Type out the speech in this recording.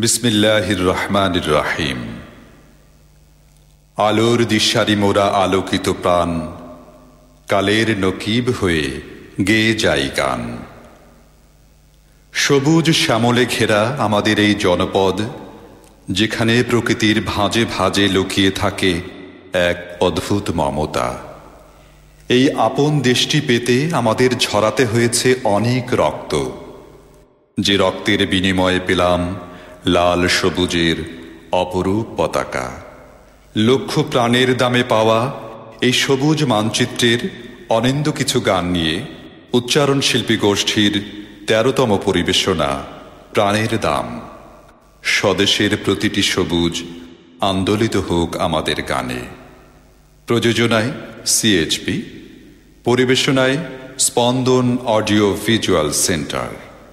বিসমিল্লাহির রহমানির রাহিম আলোর দিশারি মোরা আলোকিত প্রাণ, কালের নকিব হয়ে গেয়ে যাই গান। সবুজ শ্যামলে ঘেরা আমাদের এই জনপদ, যেখানে প্রকৃতির ভাঁজে ভাঁজে লুকিয়ে থাকে এক অদ্ভুত মমতা। এই আপন দেশটি পেতে আমাদের ঝরাতে হয়েছে অনেক রক্ত। যে রক্তের বিনিময়ে পেলাম লাল সবুজের অপরূপ পতাকা। লক্ষ প্রাণের দামে পাওয়া এই সবুজ মানচিত্রের অনিন্দ কিছু গান নিয়ে উচ্চারণ শিল্পী গোষ্ঠীর তেরোতম পরিবেশনা, প্রাণের দাম। স্বদেশের প্রতিটি সবুজ আন্দোলিত হোক আমাদের গানে। প্রযোজনায় সিএইচপি, পরিবেশনায় স্পন্দন অডিও ভিজুয়াল সেন্টার।